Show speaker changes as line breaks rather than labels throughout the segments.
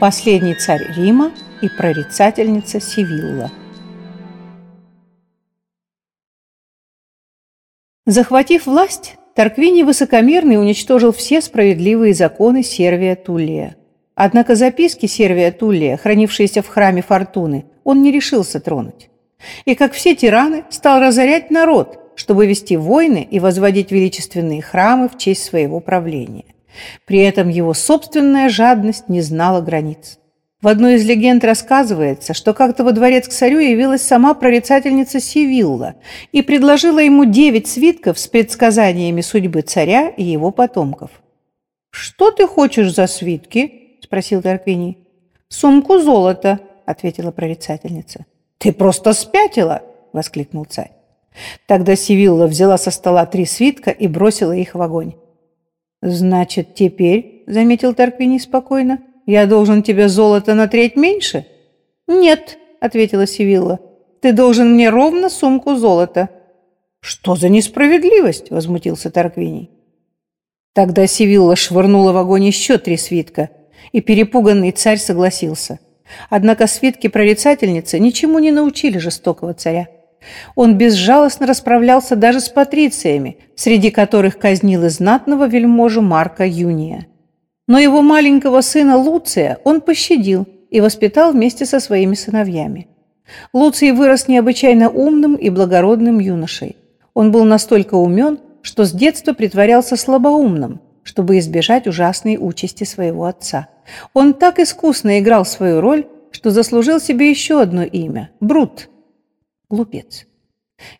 последний царь Рима и прорицательница Сивилла. Захватив власть, Тарквиний Высокомерный уничтожил все справедливые законы Сервия Туллия. Однако записки Сервия Туллия, хранившиеся в храме Фортуны, он не решился тронуть. И, как все тираны, стал разорять народ, чтобы вести войны и возводить величественные храмы в честь своего правления. При этом его собственная жадность не знала границ. В одной из легенд рассказывается, что как-то во дворец к царю явилась сама прорицательница Сивилла и предложила ему девять свитков с предсказаниями судьбы царя и его потомков. «Что ты хочешь за свитки?» – спросил Тарквиний. «Сумку золота», – ответила прорицательница. «Ты просто спятила!» – воскликнул царь. Тогда Сивилла взяла со стола три свитка и бросила их в огонь. «Значит, теперь, — заметил Тарквини спокойно, — я должен тебе золото на треть меньше?» «Нет, — ответила Сивилла, — ты должен мне ровно сумку золота». «Что за несправедливость?» — возмутился Тарквиний. Тогда Сивилла швырнула в огонь еще три свитка, и перепуганный царь согласился. Однако свитки прорицательницы ничему не научили жестокого царя. Он безжалостно расправлялся даже с патрициями, среди которых казнил и знатного вельможу Марка Юния. Но его маленького сына Луция он пощадил и воспитал вместе со своими сыновьями. Луций вырос необычайно умным и благородным юношей. Он был настолько умен, что с детства притворялся слабоумным, чтобы избежать ужасной участи своего отца. Он так искусно играл свою роль, что заслужил себе еще одно имя – Брут – глупец.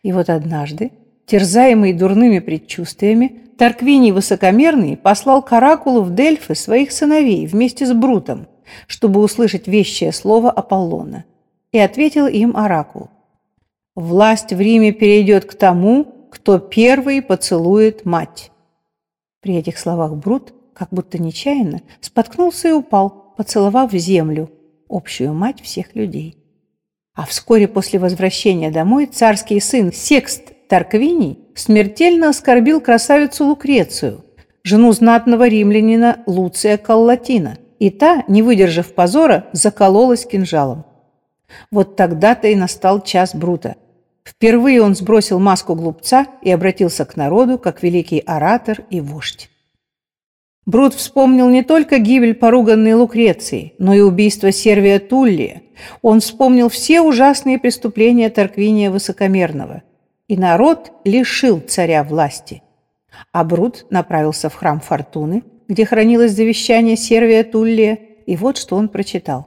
И вот однажды, терзаемый дурными предчувствиями, Тарквиний Высокомерный послал к Оракулу в Дельфы своих сыновей вместе с Брутом, чтобы услышать вещее слово Аполлона. И ответил им Оракул. «Власть в Риме перейдет к тому, кто первый поцелует мать». При этих словах Брут, как будто нечаянно, споткнулся и упал, поцеловав землю, общую мать всех людей. А вскоре после возвращения домой царский сын Секст Тарквиний смертельно оскорбил красавицу Лукрецию, жену знатного римлянина Луция Каллатина, и та, не выдержав позора, закололась кинжалом. Вот тогда-то и настал час Брута. Впервые он сбросил маску глупца и обратился к народу как великий оратор и вождь. Брут вспомнил не только гибель поруганной Лукреции, но и убийство Сервия Туллия. Он вспомнил все ужасные преступления Тарквиния Высокомерного. И народ лишил царя власти. А Брут направился в храм Фортуны, где хранилось завещание Сервия Туллия, и вот что он прочитал.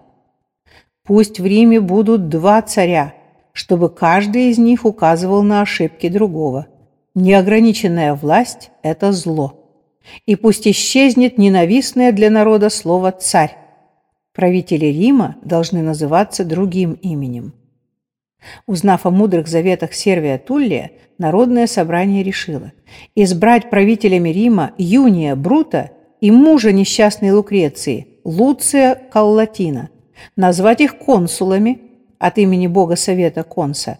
«Пусть в Риме будут два царя, чтобы каждый из них указывал на ошибки другого. Неограниченная власть – это зло». И пусть исчезнет ненавистное для народа слово «царь». Правители Рима должны называться другим именем. Узнав о мудрых заветах Сервия Туллия, Народное собрание решило избрать правителями Рима Юния Брута и мужа несчастной Лукреции Луция Каллатина, назвать их консулами от имени бога Совета Конса,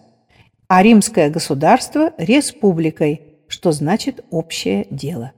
а римское государство – республикой, что значит «общее дело».